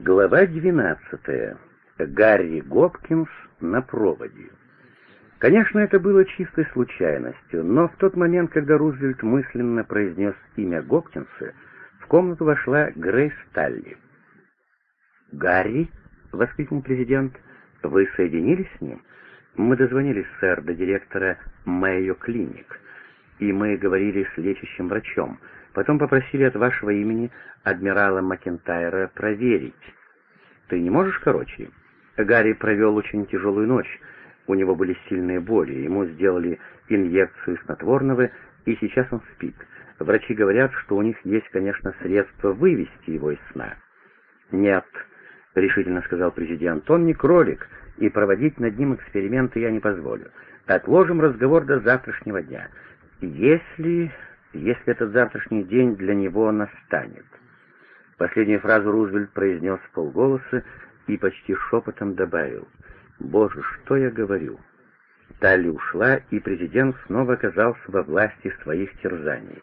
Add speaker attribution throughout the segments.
Speaker 1: Глава 12. Гарри Гопкинс на проводе. Конечно, это было чистой случайностью, но в тот момент, когда Рузвельт мысленно произнес имя Гопкинса, в комнату вошла Грейс Талли. «Гарри?» — воскликнул президент. «Вы соединились с ним?» «Мы дозвонились, сэр, до директора Мэйо Клиник, и мы говорили с лечащим врачом. Потом попросили от вашего имени адмирала Макентайра проверить. Ты не можешь короче? Гарри провел очень тяжелую ночь. У него были сильные боли. Ему сделали инъекцию снотворного, и сейчас он спит. Врачи говорят, что у них есть, конечно, средства вывести его из сна. «Нет», — решительно сказал президент, — «он не кролик, и проводить над ним эксперименты я не позволю. Отложим разговор до завтрашнего дня. Если если этот завтрашний день для него настанет. Последнюю фразу Рузвельт произнес в полголоса и почти шепотом добавил «Боже, что я говорю?» Талли ушла, и президент снова оказался во власти своих терзаний.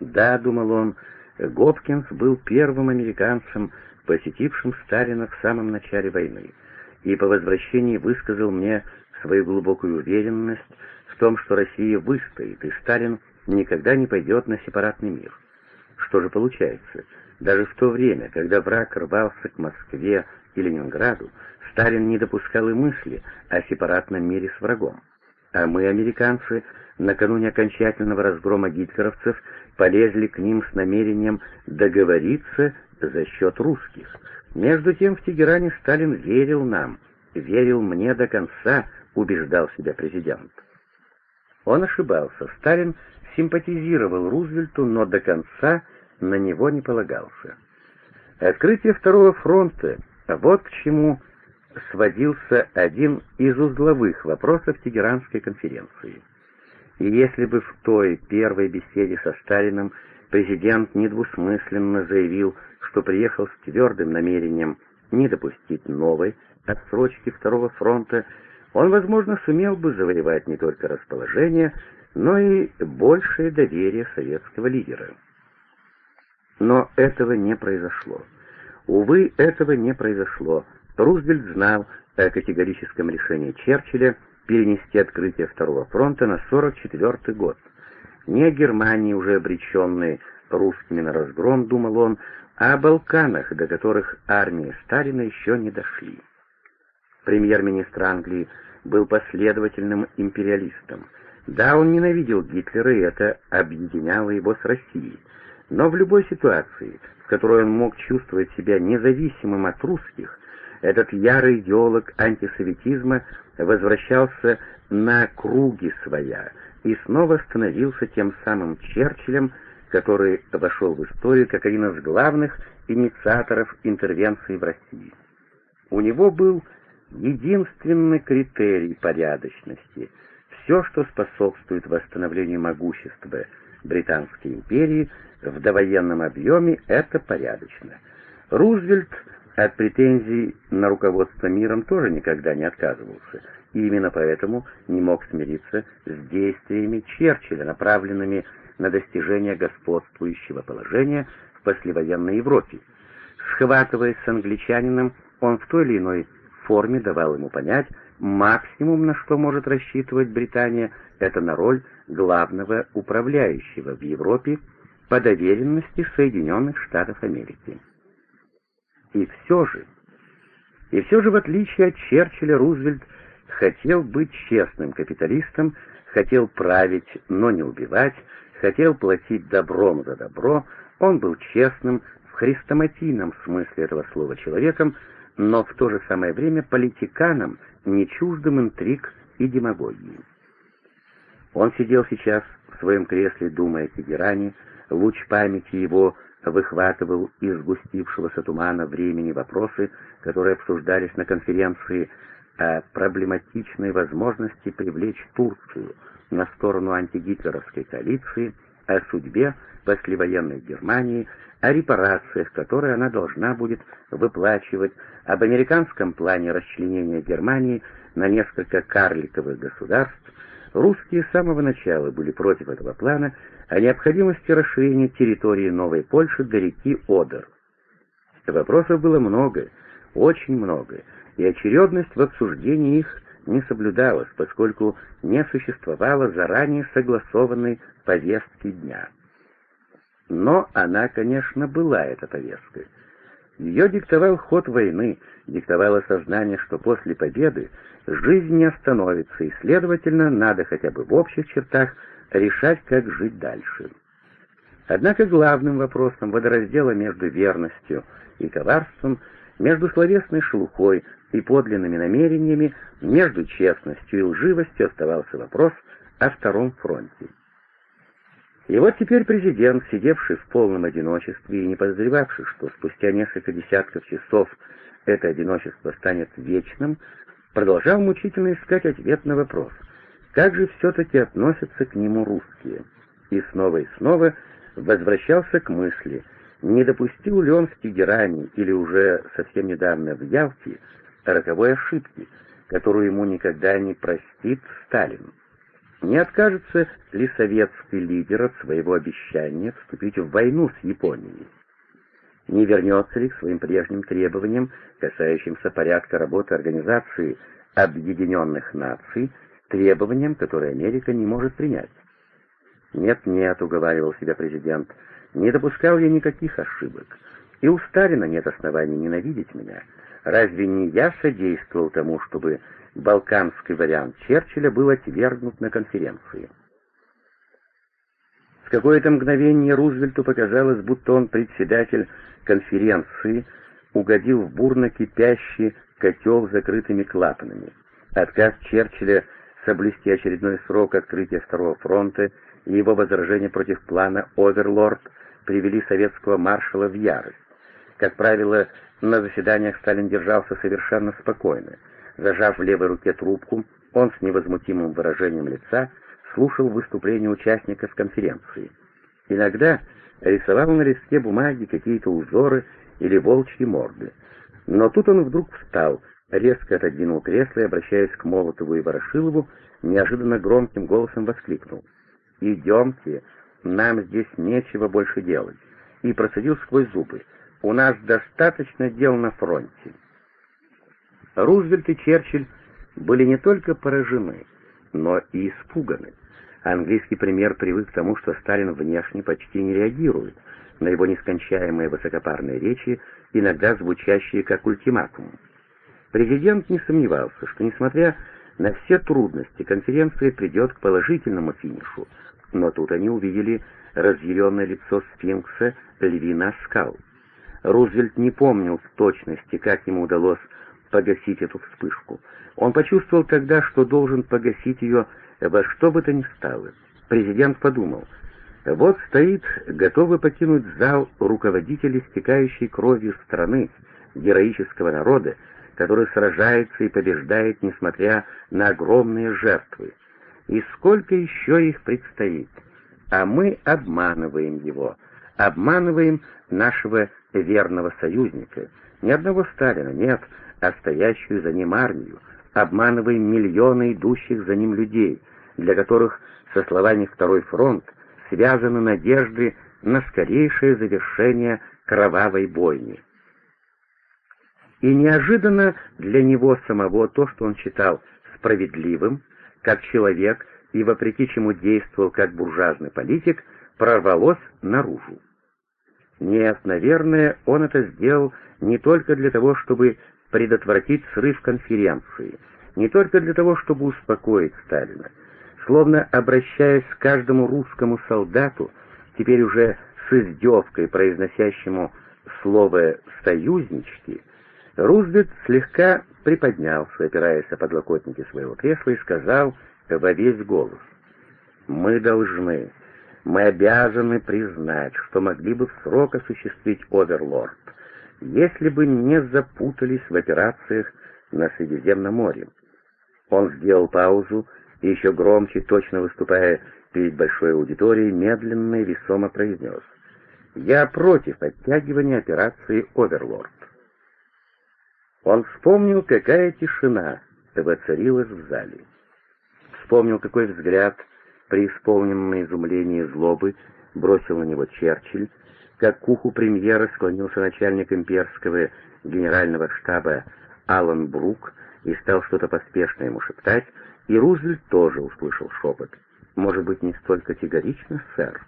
Speaker 1: Да, думал он, Гопкинс был первым американцем, посетившим Сталина в самом начале войны, и по возвращении высказал мне свою глубокую уверенность в том, что Россия выстоит, и Сталин никогда не пойдет на сепаратный мир. Что же получается? Даже в то время, когда враг рвался к Москве и Ленинграду, Сталин не допускал и мысли о сепаратном мире с врагом. А мы, американцы, накануне окончательного разгрома гитлеровцев, полезли к ним с намерением договориться за счет русских. Между тем в Тегеране Сталин верил нам, верил мне до конца, убеждал себя президент. Он ошибался. Сталин симпатизировал Рузвельту, но до конца на него не полагался. Открытие Второго фронта — вот к чему сводился один из узловых вопросов Тегеранской конференции. И если бы в той первой беседе со Сталиным президент недвусмысленно заявил, что приехал с твердым намерением не допустить новой отсрочки Второго фронта, он, возможно, сумел бы завоевать не только расположение, но и большее доверие советского лидера. Но этого не произошло. Увы, этого не произошло. Рузвельт знал о категорическом решении Черчилля перенести открытие Второго фронта на 44 год. Не о Германии, уже обреченной русскими на разгром, думал он, а о Балканах, до которых армии Сталина еще не дошли. Премьер-министр Англии был последовательным империалистом. Да, он ненавидел Гитлера, и это объединяло его с Россией. Но в любой ситуации, в которой он мог чувствовать себя независимым от русских, этот ярый идеолог антисоветизма возвращался на круги своя и снова становился тем самым Черчиллем, который вошел в историю как один из главных инициаторов интервенции в России. У него был единственный критерий порядочности — все, что способствует восстановлению могущества Британской империи в довоенном объеме, это порядочно. Рузвельт от претензий на руководство миром тоже никогда не отказывался, и именно поэтому не мог смириться с действиями Черчилля, направленными на достижение господствующего положения в послевоенной Европе. Схватываясь с англичанином, он в той или иной форме давал ему понять, максимум, на что может рассчитывать Британия, это на роль главного управляющего в Европе по доверенности Соединенных Штатов Америки. И все же, и все же, в отличие от Черчилля, Рузвельт хотел быть честным капиталистом, хотел править, но не убивать, хотел платить добром за добро, он был честным в хрестоматийном смысле этого слова человеком, но в то же самое время политиканом, не чуждым интриг и демагогии. Он сидел сейчас в своем кресле, думая о Тегеране, луч памяти его выхватывал из сгустившегося тумана времени вопросы, которые обсуждались на конференции о проблематичной возможности привлечь Турцию на сторону антигитлеровской коалиции, о судьбе послевоенной Германии, о репарациях, которые она должна будет выплачивать, об американском плане расчленения Германии на несколько карликовых государств, русские с самого начала были против этого плана о необходимости расширения территории Новой Польши до реки Одер. Вопросов было много, очень много, и очередность в обсуждении их не соблюдалась, поскольку не существовало заранее согласованной повестки дня. Но она, конечно, была, эта повестка. Ее диктовал ход войны, диктовало сознание, что после победы жизнь не остановится, и, следовательно, надо хотя бы в общих чертах решать, как жить дальше. Однако главным вопросом водораздела между верностью и коварством, между словесной шелухой и подлинными намерениями, между честностью и лживостью оставался вопрос о втором фронте. И вот теперь президент, сидевший в полном одиночестве и не подозревавший, что спустя несколько десятков часов это одиночество станет вечным, продолжал мучительно искать ответ на вопрос, как же все-таки относятся к нему русские. И снова и снова возвращался к мысли, не допустил ли он в Тегеране или уже совсем недавно в Ялте роковой ошибки, которую ему никогда не простит Сталин. Не откажется ли советский лидер от своего обещания вступить в войну с Японией? Не вернется ли к своим прежним требованиям, касающимся порядка работы Организации Объединенных Наций, требованиям, которые Америка не может принять? «Нет-нет», — уговаривал себя президент, — «не допускал я никаких ошибок. И у Сталина нет оснований ненавидеть меня. Разве не я содействовал тому, чтобы балканский вариант Черчилля был отвергнут на конференции. В какое-то мгновение Рузвельту показалось, будто он председатель конференции, угодил в бурно кипящий котел с закрытыми клапанами. Отказ Черчилля соблюсти очередной срок открытия Второго фронта и его возражения против плана «Оверлорд» привели советского маршала в ярость. Как правило, на заседаниях Сталин держался совершенно спокойно. Зажав в левой руке трубку, он с невозмутимым выражением лица слушал выступления участников конференции. Иногда рисовал на листке бумаги какие-то узоры или волчьи морды. Но тут он вдруг встал, резко отодвинул кресло и, обращаясь к Молотову и Ворошилову, неожиданно громким голосом воскликнул. «Идемте, нам здесь нечего больше делать», и процедил сквозь зубы. «У нас достаточно дел на фронте». Рузвельт и Черчилль были не только поражены, но и испуганы. Английский премьер привык к тому, что Сталин внешне почти не реагирует на его нескончаемые высокопарные речи, иногда звучащие как ультиматум. Президент не сомневался, что, несмотря на все трудности, конференция придет к положительному финишу, но тут они увидели разъяренное лицо сфинкса Львина Скал. Рузвельт не помнил в точности, как ему удалось погасить эту вспышку. Он почувствовал тогда, что должен погасить ее во что бы то ни стало. Президент подумал, вот стоит, готовый покинуть зал руководитель истекающей кровью страны, героического народа, который сражается и побеждает, несмотря на огромные жертвы. И сколько еще их предстоит? А мы обманываем его, обманываем нашего верного союзника. Ни одного Сталина нет, а стоящую за ним армию, обманываем миллионы идущих за ним людей, для которых со словами «Второй фронт» связаны надежды на скорейшее завершение кровавой бойни. И неожиданно для него самого то, что он считал справедливым, как человек и вопреки чему действовал как буржуазный политик, прорвалось наружу. Нет, наверное, он это сделал не только для того, чтобы предотвратить срыв конференции, не только для того, чтобы успокоить Сталина, словно обращаясь к каждому русскому солдату, теперь уже с издевкой произносящему слово «союзнички», Рузвельт слегка приподнялся, опираясь о подлокотники своего кресла, и сказал во весь голос, «Мы должны, мы обязаны признать, что могли бы в срок осуществить Оверлорд если бы не запутались в операциях на Средиземном море. Он сделал паузу и еще громче, точно выступая перед большой аудиторией, медленно и весомо произнес «Я против оттягивания операции «Оверлорд». Он вспомнил, какая тишина воцарилась в зале. Вспомнил, какой взгляд, преисполненный изумления и злобы, бросил на него Черчилль, как к уху премьера склонился начальник имперского генерального штаба Алан Брук и стал что-то поспешно ему шептать, и Рузвельт тоже услышал шепот. «Может быть, не столь категорично, сэр?»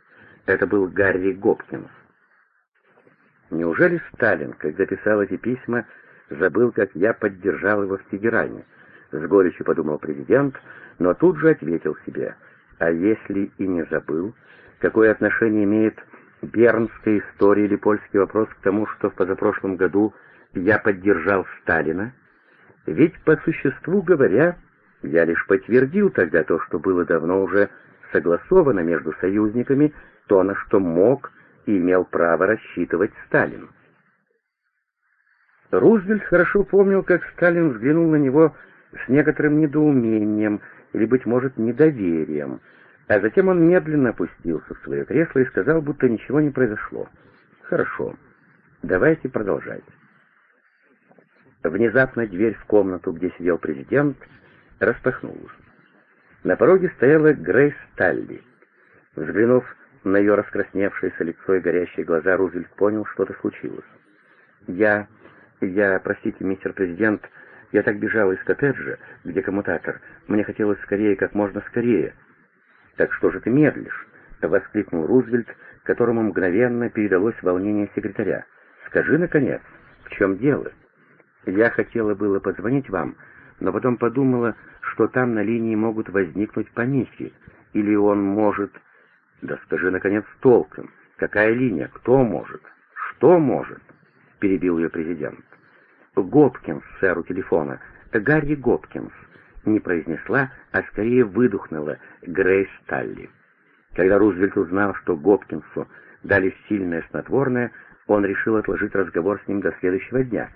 Speaker 1: Это был Гарри Гопкинс. Неужели Сталин, когда писал эти письма, забыл, как я поддержал его в Тегеране? С горечью подумал президент, но тут же ответил себе, а если и не забыл, какое отношение имеет бернская история или польский вопрос к тому, что в позапрошлом году я поддержал Сталина? Ведь по существу говоря, я лишь подтвердил тогда то, что было давно уже согласовано между союзниками, то, на что мог и имел право рассчитывать Сталин. Рузвельт хорошо помнил, как Сталин взглянул на него с некоторым недоумением или, быть может, недоверием, а затем он медленно опустился в свое кресло и сказал, будто ничего не произошло. «Хорошо, давайте продолжать». Внезапно дверь в комнату, где сидел президент, распахнулась. На пороге стояла Грейс Талли. Взглянув на ее раскрасневшееся лицо и горящие глаза, Рузвельт понял, что-то случилось. «Я... я... простите, мистер президент, я так бежала из коттеджа, где коммутатор. Мне хотелось скорее, как можно скорее». «Так что же ты медлишь?» — воскликнул Рузвельт, которому мгновенно передалось волнение секретаря. «Скажи, наконец, в чем дело?» «Я хотела было позвонить вам, но потом подумала, что там на линии могут возникнуть помехи, или он может...» «Да скажи, наконец, толком, какая линия, кто может, что может?» — перебил ее президент. «Гопкинс, сэр, у телефона, Гарри Гопкинс», — не произнесла, а скорее выдохнула Грейс Талли. Когда Рузвельт узнал, что Гопкинсу дали сильное снотворное, он решил отложить разговор с ним до следующего дня,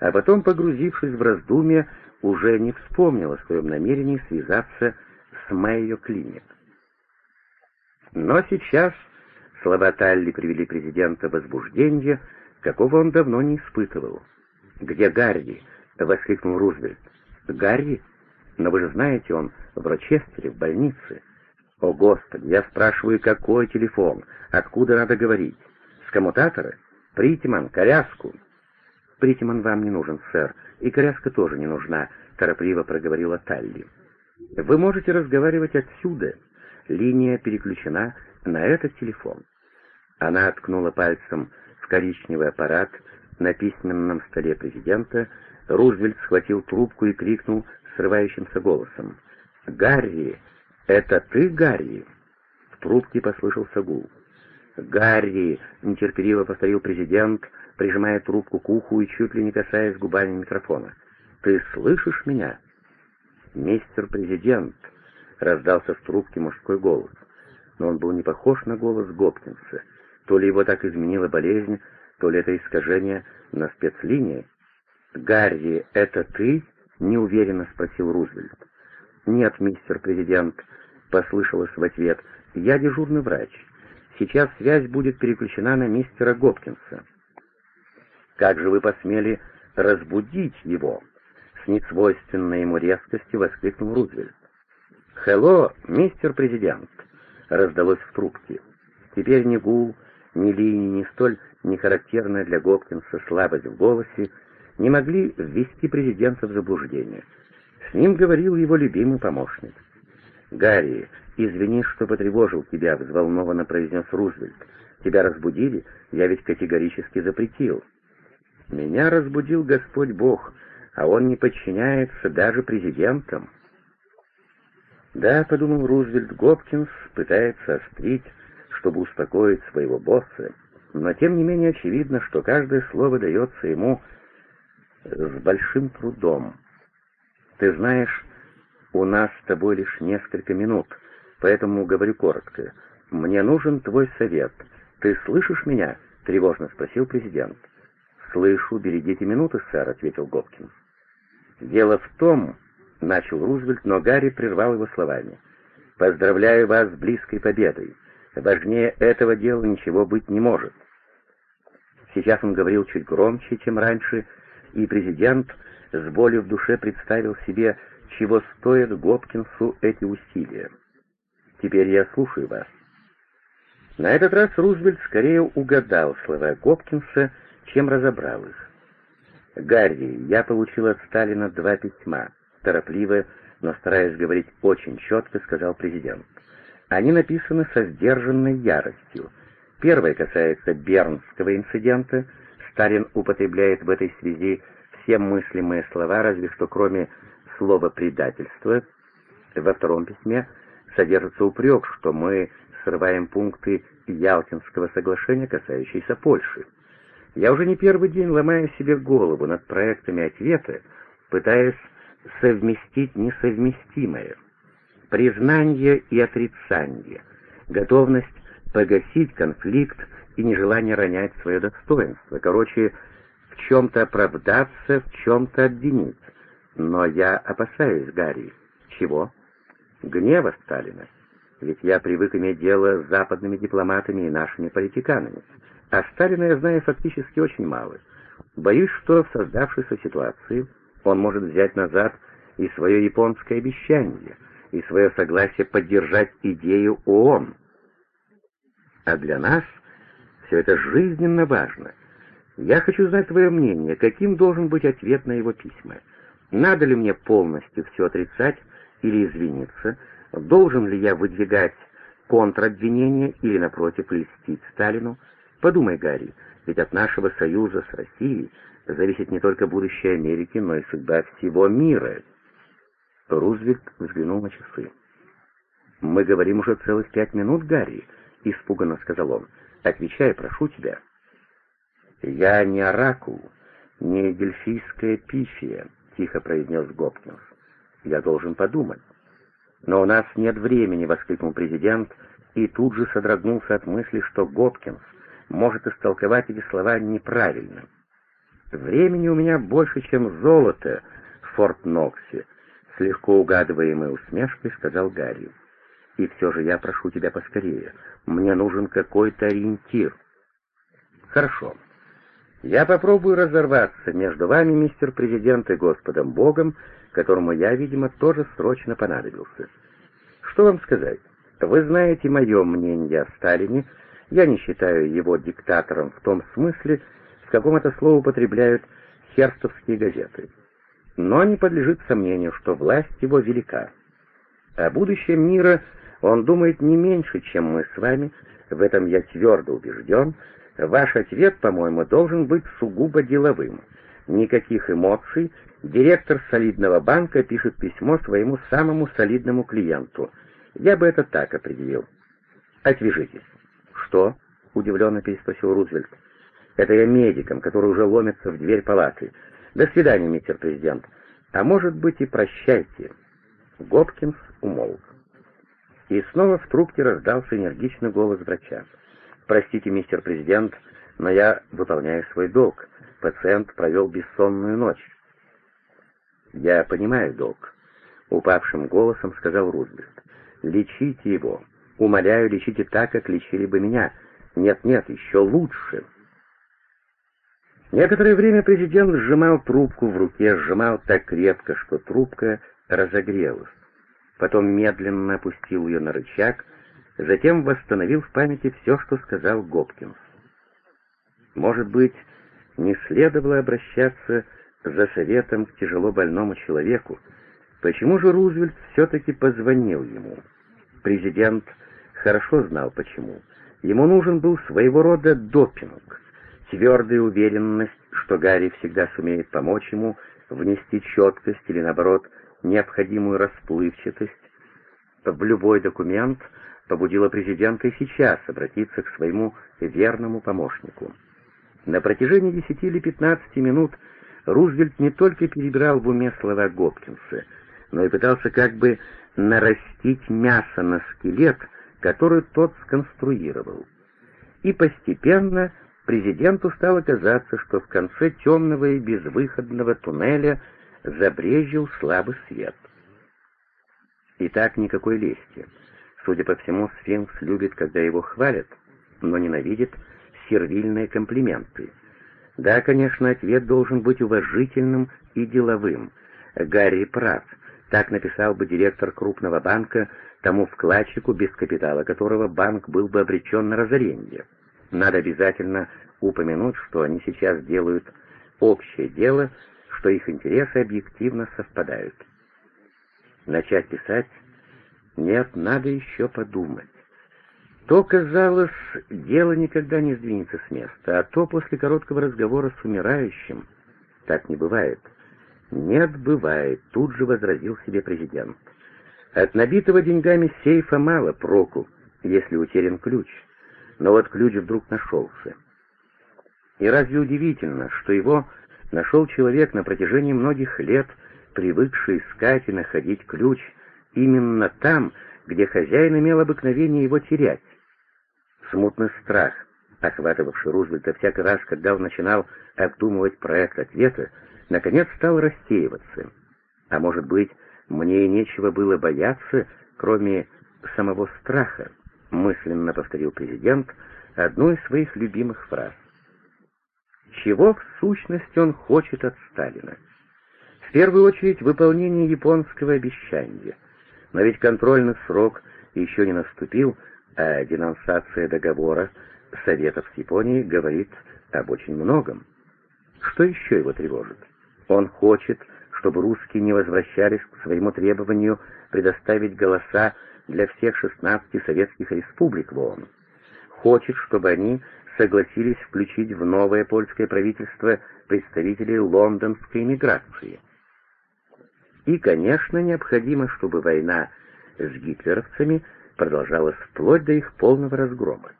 Speaker 1: а потом, погрузившись в раздумья, уже не вспомнил о своем намерении связаться с Мэйо Клиник. Но сейчас слова Талли привели президента в возбуждение, какого он давно не испытывал. «Где Гарри?» — воскликнул Рузвельт. «Гарри? Но вы же знаете, он в Рочестере, в больнице». «О, Господи, я спрашиваю, какой телефон? Откуда надо говорить? С коммутатора? Притиман, коляску?» «Притиман вам не нужен, сэр, и коляска тоже не нужна», — торопливо проговорила Талли. «Вы можете разговаривать отсюда», Линия переключена на этот телефон. Она ткнула пальцем в коричневый аппарат на письменном столе президента. Рузвельт схватил трубку и крикнул срывающимся голосом. «Гарри! Это ты, Гарри?» В трубке послышался гул. «Гарри!» — нетерпеливо повторил президент, прижимая трубку к уху и чуть ли не касаясь губами микрофона. «Ты слышишь меня?» «Мистер президент!» — раздался в трубке мужской голос. Но он был не похож на голос Гопкинса. То ли его так изменила болезнь, то ли это искажение на спецлинии. «Гарри, это ты?» — неуверенно спросил Рузвельт. «Нет, мистер президент», — послышалось в ответ. «Я дежурный врач. Сейчас связь будет переключена на мистера Гопкинса». «Как же вы посмели разбудить его?» С несвойственной ему резкостью воскликнул Рузвельт. «Хелло, мистер президент!» — раздалось в трубке. Теперь ни гул, ни линии, ни столь нехарактерная для Гопкинса слабость в голосе не могли ввести президента в заблуждение. С ним говорил его любимый помощник. «Гарри, извини, что потревожил тебя», — взволнованно произнес Рузвельт. «Тебя разбудили? Я ведь категорически запретил». «Меня разбудил Господь Бог, а он не подчиняется даже президентам». Да, подумал Рузвельт, Гопкинс пытается острить, чтобы успокоить своего босса, но тем не менее очевидно, что каждое слово дается ему с большим трудом. Ты знаешь, у нас с тобой лишь несколько минут, поэтому говорю коротко. Мне нужен твой совет. Ты слышишь меня? тревожно спросил президент. Слышу, берегите минуты, сэр, ответил Гопкинс. Дело в том, — начал Рузвельт, но Гарри прервал его словами. «Поздравляю вас с близкой победой. Важнее этого дела ничего быть не может». Сейчас он говорил чуть громче, чем раньше, и президент с болью в душе представил себе, чего стоят Гопкинсу эти усилия. «Теперь я слушаю вас». На этот раз Рузвельт скорее угадал слова Гопкинса, чем разобрал их. «Гарри, я получил от Сталина два письма», — торопливо, но стараясь говорить очень четко, сказал президент. «Они написаны со сдержанной яростью. Первое касается Бернского инцидента. Сталин употребляет в этой связи все мыслимые слова, разве что кроме слова «предательство». Во втором письме содержится упрек, что мы срываем пункты Ялтинского соглашения, касающиеся Польши. Я уже не первый день ломаю себе голову над проектами ответа, пытаясь совместить несовместимое. Признание и отрицание, готовность погасить конфликт и нежелание ронять свое достоинство. Короче, в чем-то оправдаться, в чем-то обвинить. Но я опасаюсь, Гарри. Чего? Гнева Сталина. Ведь я привык иметь дело с западными дипломатами и нашими политиканами. А Сталина я знаю фактически очень мало. Боюсь, что в создавшейся ситуации он может взять назад и свое японское обещание, и свое согласие поддержать идею ООН. А для нас все это жизненно важно. Я хочу знать твое мнение, каким должен быть ответ на его письма. Надо ли мне полностью все отрицать или извиниться, должен ли я выдвигать контробвинения или, напротив, льстить Сталину, Подумай, Гарри, ведь от нашего союза с Россией зависит не только будущее Америки, но и судьба всего мира. Рузвельт взглянул на часы. «Мы говорим уже целых пять минут, Гарри», — испуганно сказал он. «Отвечай, прошу тебя». «Я не оракул, не дельфийская пифия», — тихо произнес Гопкинс. «Я должен подумать». «Но у нас нет времени», — воскликнул президент, и тут же содрогнулся от мысли, что Гопкинс может истолковать эти слова неправильно. «Времени у меня больше, чем золото в Форт Ноксе», — с легко угадываемой усмешкой сказал Гарри. «И все же я прошу тебя поскорее. Мне нужен какой-то ориентир». «Хорошо. Я попробую разорваться между вами, мистер президент, и Господом Богом, которому я, видимо, тоже срочно понадобился. Что вам сказать? Вы знаете мое мнение о Сталине, — я не считаю его диктатором в том смысле, в каком это слово употребляют херстовские газеты. Но не подлежит сомнению, что власть его велика. О будущем мира он думает не меньше, чем мы с вами, в этом я твердо убежден. Ваш ответ, по-моему, должен быть сугубо деловым. Никаких эмоций. Директор солидного банка пишет письмо своему самому солидному клиенту. Я бы это так определил. Отвяжитесь. «Что?» — удивленно переспросил Рузвельт. «Это я медикам, которые уже ломятся в дверь палаты. До свидания, мистер президент. А может быть и прощайте». Гопкинс умолк. И снова в трубке раздался энергичный голос врача. «Простите, мистер президент, но я выполняю свой долг. Пациент провел бессонную ночь». «Я понимаю, док», — упавшим голосом сказал Рузвельт. «Лечите его. Умоляю, лечите так, как лечили бы меня. Нет-нет, еще лучше. Некоторое время президент сжимал трубку в руке, сжимал так крепко, что трубка разогрелась. Потом медленно опустил ее на рычаг, затем восстановил в памяти все, что сказал Гопкинс. Может быть, не следовало обращаться за советом к тяжело больному человеку. Почему же Рузвельт все-таки позвонил ему? Президент хорошо знал почему. Ему нужен был своего рода допинг, твердая уверенность, что Гарри всегда сумеет помочь ему внести четкость или, наоборот, необходимую расплывчатость в любой документ, побудила президента и сейчас обратиться к своему верному помощнику. На протяжении десяти или пятнадцати минут Рузвельт не только перебирал в уме слова Гопкинса, но и пытался как бы нарастить мясо на скелет, который тот сконструировал. И постепенно президенту стало казаться, что в конце темного и безвыходного туннеля забрежил слабый свет. И так никакой лести. Судя по всему, сфинкс любит, когда его хвалят, но ненавидит сервильные комплименты. Да, конечно, ответ должен быть уважительным и деловым. Гарри прав. Так написал бы директор крупного банка тому вкладчику, без капитала которого банк был бы обречен на разорение. Надо обязательно упомянуть, что они сейчас делают общее дело, что их интересы объективно совпадают. Начать писать? Нет, надо еще подумать. То, казалось, дело никогда не сдвинется с места, а то после короткого разговора с умирающим. Так не бывает. Нет, бывает, тут же возразил себе президент. От набитого деньгами сейфа мало проку, если утерян ключ. Но вот ключ вдруг нашелся. И разве удивительно, что его нашел человек на протяжении многих лет, привыкший искать и находить ключ именно там, где хозяин имел обыкновение его терять? Смутный страх, охватывавший Рузвельта всякий раз, когда он начинал обдумывать проект ответа, наконец стал рассеиваться. А может быть, мне и нечего было бояться, кроме самого страха, мысленно повторил президент одну из своих любимых фраз. Чего в сущности он хочет от Сталина? В первую очередь выполнение японского обещания. Но ведь контрольный срок еще не наступил, а денонсация договора Советов с Японией говорит об очень многом. Что еще его тревожит? Он хочет, чтобы русские не возвращались к своему требованию предоставить голоса для всех 16 советских республик в ООН. Хочет, чтобы они согласились включить в новое польское правительство представителей лондонской эмиграции. И, конечно, необходимо, чтобы война с гитлеровцами продолжалась вплоть до их полного разгрома.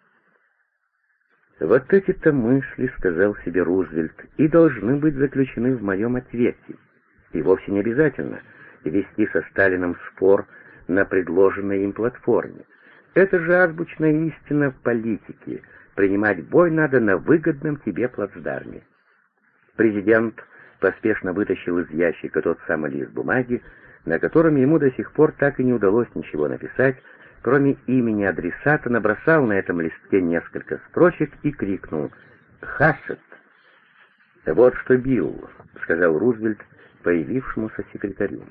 Speaker 1: «Вот эти-то мысли, — сказал себе Рузвельт, — и должны быть заключены в моем ответе. И вовсе не обязательно вести со Сталином спор на предложенной им платформе. Это же азбучная истина в политике. Принимать бой надо на выгодном тебе плацдарме. Президент поспешно вытащил из ящика тот самый лист бумаги, на котором ему до сих пор так и не удалось ничего написать, кроме имени адресата, набросал на этом листке несколько строчек и крикнул «Хассет!» «Вот что, Билл», — сказал Рузвельт появившемуся секретарю.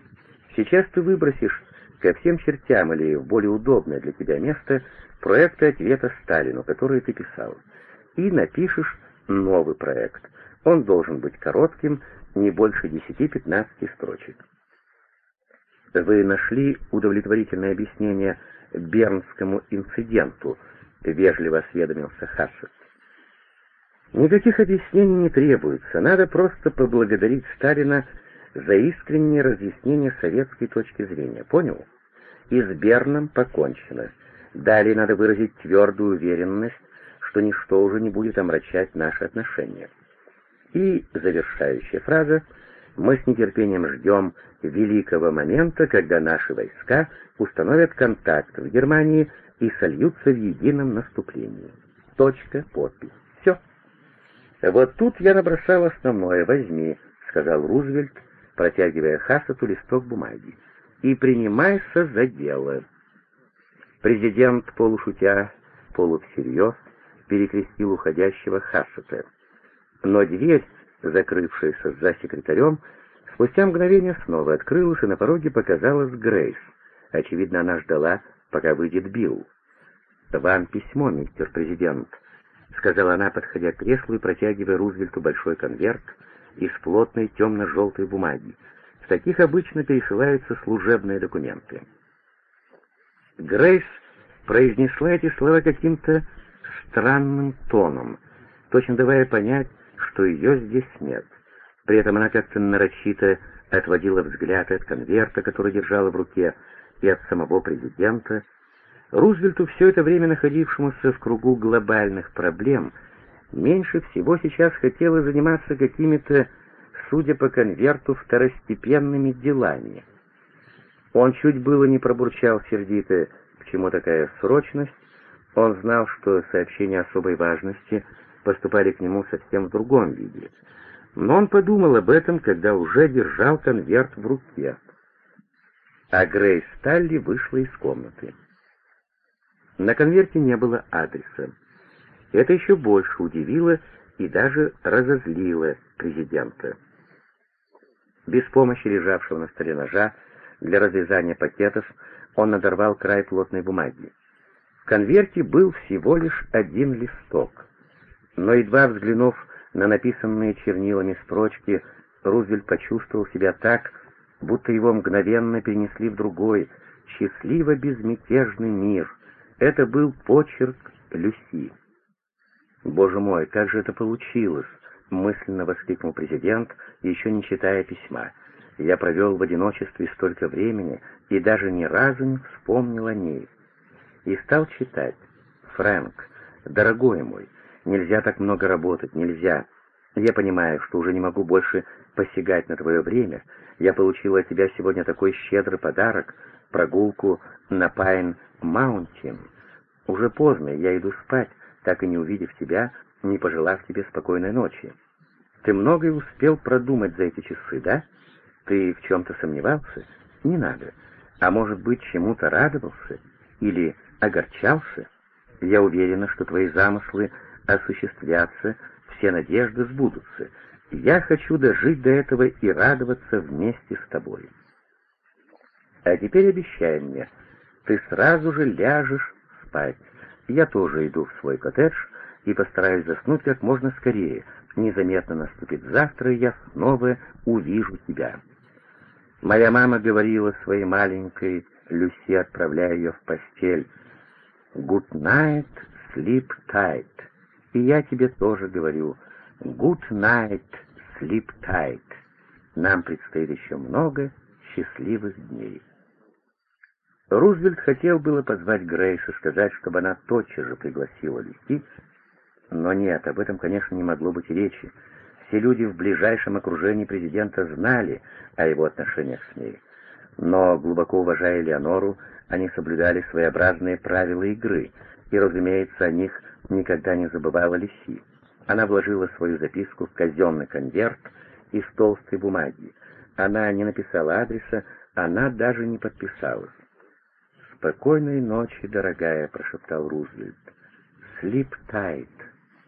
Speaker 1: «Сейчас ты выбросишь ко всем чертям или в более удобное для тебя место проекты ответа Сталину, которые ты писал, и напишешь новый проект. Он должен быть коротким, не больше 10-15 строчек. Вы нашли удовлетворительное объяснение Бернскому инциденту, вежливо осведомился Хассет. Никаких объяснений не требуется, надо просто поблагодарить Сталина за искреннее разъяснение советской точки зрения. Понял? И с Берном покончено. Далее надо выразить твердую уверенность, что ничто уже не будет омрачать наши отношения. И завершающая фраза «Мы с нетерпением ждем великого момента, когда наши войска установят контакт в Германии и сольются в едином наступлении». Точка, подпись. Все. «Вот тут я набросал основное, возьми», — сказал Рузвельт, протягивая Хассету листок бумаги, «и принимайся за дело». Президент, полушутя, полувсерьез, перекрестил уходящего Хассета. Но дверь, закрывшаяся за секретарем, спустя мгновение снова открылась, и на пороге показалась Грейс. Очевидно, она ждала, пока выйдет Билл. «Вам письмо, мистер президент», — сказала она, подходя к креслу и протягивая Рузвельту большой конверт из плотной темно-желтой бумаги. В таких обычно пересылаются служебные документы. Грейс произнесла эти слова каким-то странным тоном, точно давая понять, что ее здесь нет. При этом она как-то нарочито отводила взгляд от конверта, который держала в руке, и от самого президента. Рузвельту, все это время находившемуся в кругу глобальных проблем, меньше всего сейчас хотелось заниматься какими-то, судя по конверту, второстепенными делами. Он чуть было не пробурчал сердито, к чему такая срочность. Он знал, что сообщения особой важности поступали к нему совсем в другом виде. Но он подумал об этом, когда уже держал конверт в руке. А Грейс Сталли вышла из комнаты. На конверте не было адреса. Это еще больше удивило и даже разозлило президента. Без помощи лежавшего на столе ножа Для развязания пакетов он надорвал край плотной бумаги. В конверте был всего лишь один листок. Но едва взглянув на написанные чернилами строчки, Рузвельт почувствовал себя так, будто его мгновенно перенесли в другой, счастливо безмятежный мир. Это был почерк Люси. «Боже мой, как же это получилось!» — мысленно воскликнул президент, еще не читая письма. «Я провел в одиночестве столько времени и даже ни разу не вспомнил о ней». И стал читать. «Фрэнк, дорогой мой, нельзя так много работать, нельзя. Я понимаю, что уже не могу больше посягать на твое время. Я получила от тебя сегодня такой щедрый подарок — прогулку на Пайн-Маунтин. Уже поздно, я иду спать, так и не увидев тебя, не пожелав тебе спокойной ночи. Ты многое успел продумать за эти часы, да? Ты в чем-то сомневался? Не надо. А может быть, чему-то радовался? Или огорчался? Я уверена, что твои замыслы осуществятся, все надежды сбудутся. Я хочу дожить до этого и радоваться вместе с тобой. А теперь обещай мне, ты сразу же ляжешь спать. Я тоже иду в свой коттедж и постараюсь заснуть как можно скорее. Незаметно наступит завтра, и я снова увижу тебя. Моя мама говорила своей маленькой Люси, отправляя ее в постель, «Good night, sleep tight». И я тебе тоже говорю, «Good night, sleep tight». Нам предстоит еще много счастливых дней. Рузвельт хотел было позвать Грейс и сказать, чтобы она тотчас же пригласила Люси, но нет, об этом, конечно, не могло быть и речи. Все люди в ближайшем окружении президента знали о его отношениях с ней. Но, глубоко уважая Леонору, они соблюдали своеобразные правила игры, и, разумеется, о них никогда не забывала Лиси. Она вложила свою записку в казенный конверт из толстой бумаги. Она не написала адреса, она даже не подписалась. «Спокойной ночи, дорогая», — прошептал Рузвельт. «Sleep tight».